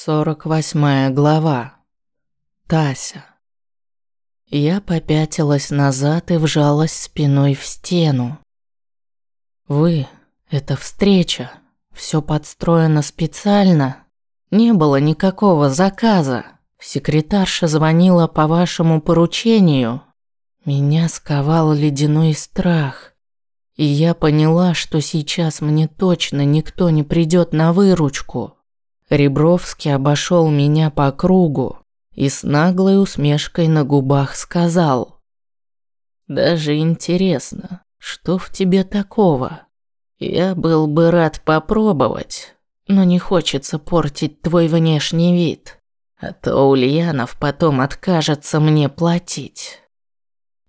48 глава. Тася. Я попятилась назад и вжалась спиной в стену. Вы, это встреча, все подстроено специально. Не было никакого заказа. Секретарша звонила по вашему поручению. Меня сковал ледяной страх. И я поняла, что сейчас мне точно никто не придет на выручку. Ребровский обошел меня по кругу и с наглой усмешкой на губах сказал. «Даже интересно, что в тебе такого? Я был бы рад попробовать, но не хочется портить твой внешний вид, а то Ульянов потом откажется мне платить».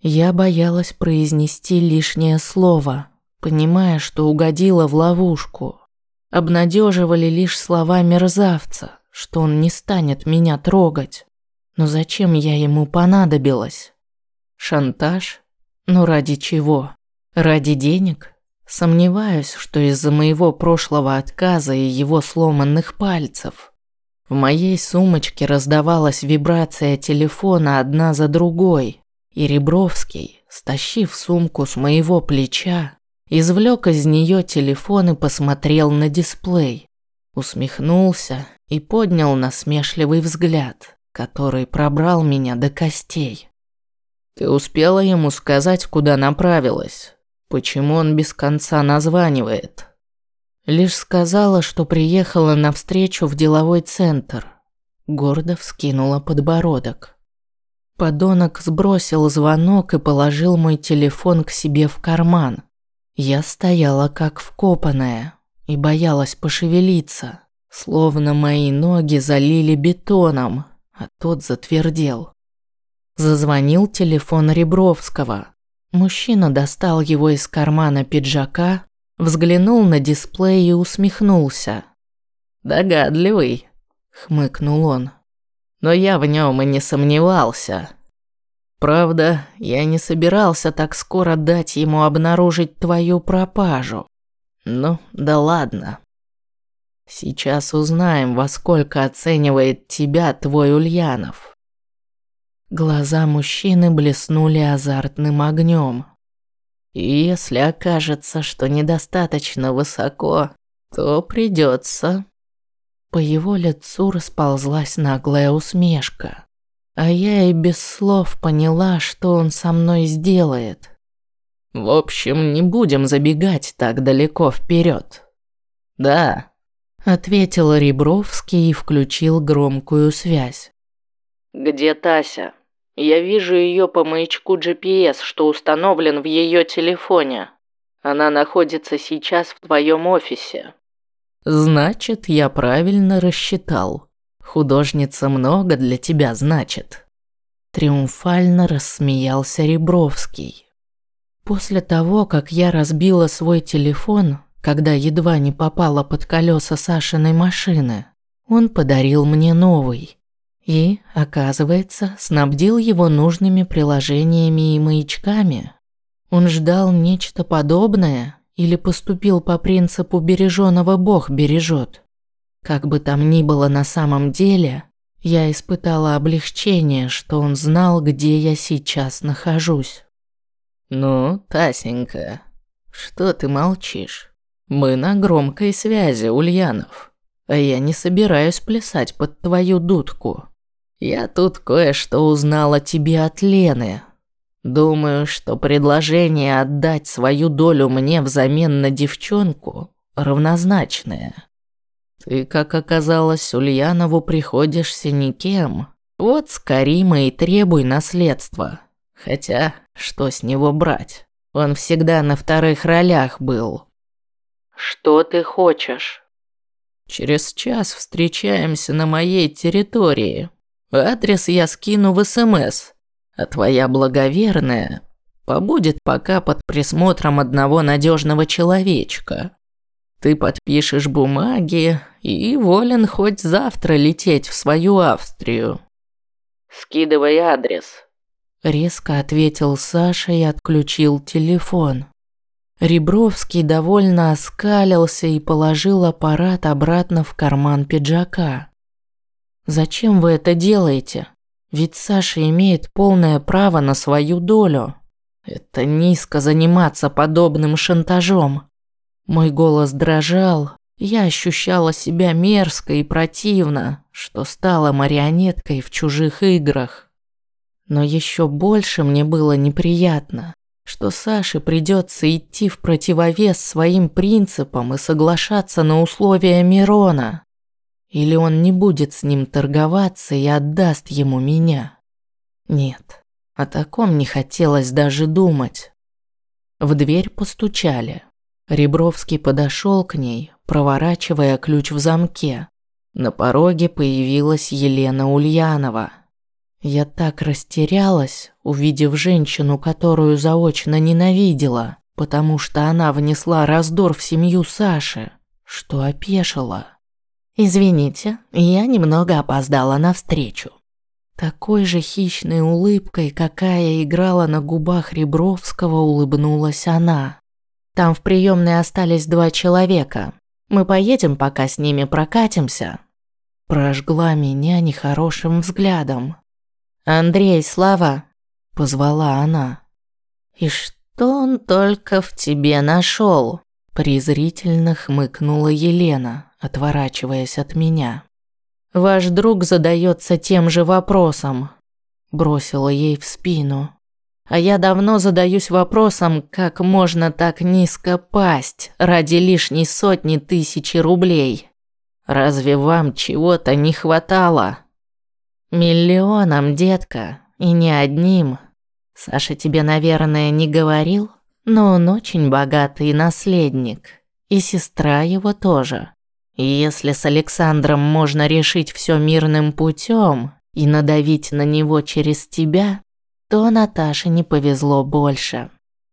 Я боялась произнести лишнее слово, понимая, что угодила в ловушку обнадеживали лишь слова мерзавца, что он не станет меня трогать. Но зачем я ему понадобилась? Шантаж? Ну ради чего? Ради денег? Сомневаюсь, что из-за моего прошлого отказа и его сломанных пальцев. В моей сумочке раздавалась вибрация телефона одна за другой, и Ребровский, стащив сумку с моего плеча, Извлек из нее телефон и посмотрел на дисплей. Усмехнулся и поднял насмешливый взгляд, который пробрал меня до костей. «Ты успела ему сказать, куда направилась? Почему он без конца названивает?» Лишь сказала, что приехала на встречу в деловой центр. Гордо вскинула подбородок. Подонок сбросил звонок и положил мой телефон к себе в карман – я стояла как вкопанная и боялась пошевелиться, словно мои ноги залили бетоном, а тот затвердел. Зазвонил телефон Ребровского. Мужчина достал его из кармана пиджака, взглянул на дисплей и усмехнулся. «Догадливый», — хмыкнул он. «Но я в нем и не сомневался». Правда, я не собирался так скоро дать ему обнаружить твою пропажу. Ну, да ладно. Сейчас узнаем, во сколько оценивает тебя твой Ульянов. Глаза мужчины блеснули азартным огнем. И если окажется, что недостаточно высоко, то придется. По его лицу расползлась наглая усмешка. А я и без слов поняла, что он со мной сделает. В общем, не будем забегать так далеко вперед. Да, ответил Ребровский и включил громкую связь. Где Тася? Я вижу ее по маячку GPS, что установлен в ее телефоне. Она находится сейчас в твоем офисе. Значит, я правильно рассчитал. Художница много для тебя значит. Триумфально рассмеялся Ребровский. После того, как я разбила свой телефон, когда едва не попала под колеса Сашиной машины, он подарил мне новый. И, оказывается, снабдил его нужными приложениями и маячками. Он ждал нечто подобное или поступил по принципу «береженого Бог бережет». Как бы там ни было на самом деле, я испытала облегчение, что он знал, где я сейчас нахожусь. «Ну, Тасенька, что ты молчишь? Мы на громкой связи, Ульянов, а я не собираюсь плясать под твою дудку. Я тут кое-что узнала о тебе от Лены. Думаю, что предложение отдать свою долю мне взамен на девчонку равнозначное». Ты, как оказалось, Ульянову приходишься никем. Вот с Карима и требуй наследства. Хотя, что с него брать? Он всегда на вторых ролях был. Что ты хочешь? Через час встречаемся на моей территории. Адрес я скину в СМС. А твоя благоверная побудет пока под присмотром одного надежного человечка. Ты подпишешь бумаги и волен хоть завтра лететь в свою Австрию. Скидывай адрес. Резко ответил Саша и отключил телефон. Ребровский довольно оскалился и положил аппарат обратно в карман пиджака. Зачем вы это делаете? Ведь Саша имеет полное право на свою долю. Это низко заниматься подобным шантажом. Мой голос дрожал, я ощущала себя мерзко и противно, что стала марионеткой в чужих играх. Но еще больше мне было неприятно, что Саше придется идти в противовес своим принципам и соглашаться на условия Мирона. Или он не будет с ним торговаться и отдаст ему меня. Нет, о таком не хотелось даже думать. В дверь постучали. Ребровский подошел к ней, проворачивая ключ в замке. На пороге появилась Елена Ульянова. Я так растерялась, увидев женщину, которую заочно ненавидела, потому что она внесла раздор в семью Саши, что опешила. «Извините, я немного опоздала на встречу». Такой же хищной улыбкой, какая играла на губах Ребровского, улыбнулась она. «Там в приемной остались два человека. Мы поедем, пока с ними прокатимся». Прожгла меня нехорошим взглядом. «Андрей, Слава!» – позвала она. «И что он только в тебе нашел?» – презрительно хмыкнула Елена отворачиваясь от меня. «Ваш друг задается тем же вопросом», – бросила ей в спину. «А я давно задаюсь вопросом, как можно так низко пасть ради лишней сотни тысячи рублей. Разве вам чего-то не хватало?» «Миллионам, детка, и не одним. Саша тебе, наверное, не говорил, но он очень богатый наследник, и сестра его тоже. И если с Александром можно решить все мирным путем и надавить на него через тебя, то Наташе не повезло больше.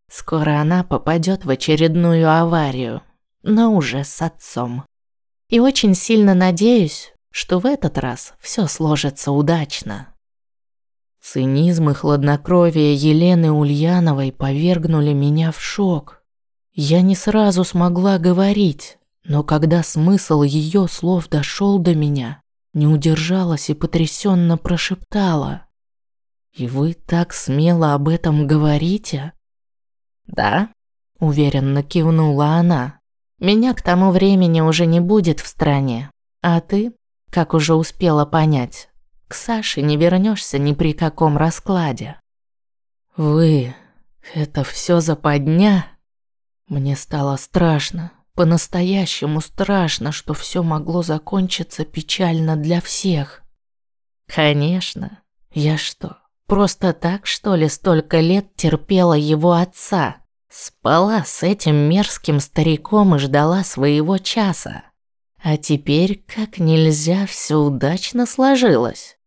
Скоро она попадет в очередную аварию, но уже с отцом. И очень сильно надеюсь, что в этот раз все сложится удачно. Цинизм и хладнокровие Елены Ульяновой повергнули меня в шок. Я не сразу смогла говорить, но когда смысл ее слов дошел до меня, не удержалась и потрясенно прошептала. «И вы так смело об этом говорите?» «Да», – уверенно кивнула она. «Меня к тому времени уже не будет в стране, а ты, как уже успела понять, к Саше не вернешься ни при каком раскладе». «Вы... это все западня?» Мне стало страшно. По-настоящему страшно, что все могло закончиться печально для всех. Конечно. Я что, просто так, что ли, столько лет терпела его отца? Спала с этим мерзким стариком и ждала своего часа. А теперь как нельзя все удачно сложилось.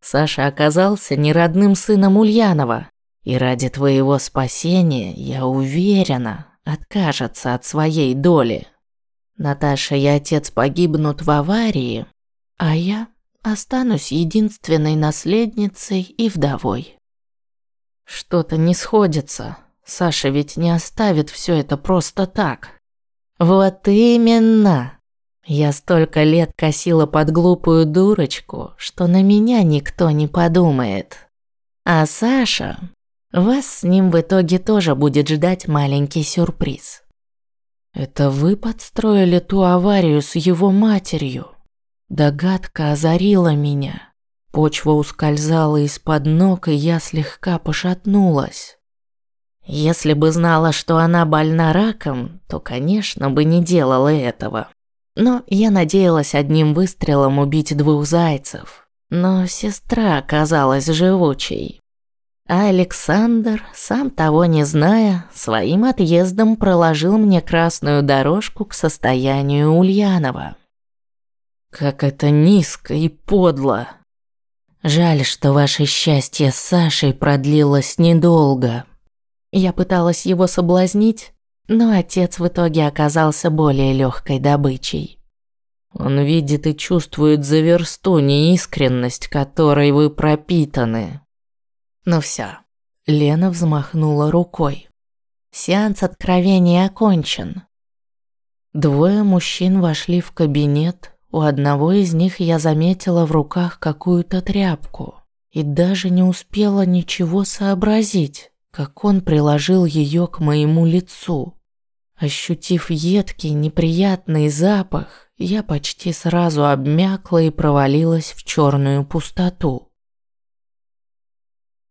Саша оказался неродным сыном Ульянова, и ради твоего спасения, я уверена, откажется от своей доли. Наташа и отец погибнут в аварии, а я останусь единственной наследницей и вдовой. Что-то не сходится. Саша ведь не оставит все это просто так. Вот именно. Я столько лет косила под глупую дурочку, что на меня никто не подумает. А Саша вас с ним в итоге тоже будет ждать маленький сюрприз. Это вы подстроили ту аварию с его матерью? Догадка озарила меня. Почва ускользала из-под ног, и я слегка пошатнулась. Если бы знала, что она больна раком, то, конечно, бы не делала этого. Но я надеялась одним выстрелом убить двух зайцев. Но сестра оказалась живучей. А Александр, сам того не зная, своим отъездом проложил мне красную дорожку к состоянию Ульянова. Как это низко и подло. Жаль, что ваше счастье с Сашей продлилось недолго. Я пыталась его соблазнить, но отец в итоге оказался более легкой добычей. Он видит и чувствует за версту неискренность, которой вы пропитаны. Ну все. Лена взмахнула рукой. Сеанс откровения окончен. Двое мужчин вошли в кабинет, У одного из них я заметила в руках какую-то тряпку и даже не успела ничего сообразить, как он приложил ее к моему лицу. Ощутив едкий, неприятный запах, я почти сразу обмякла и провалилась в черную пустоту.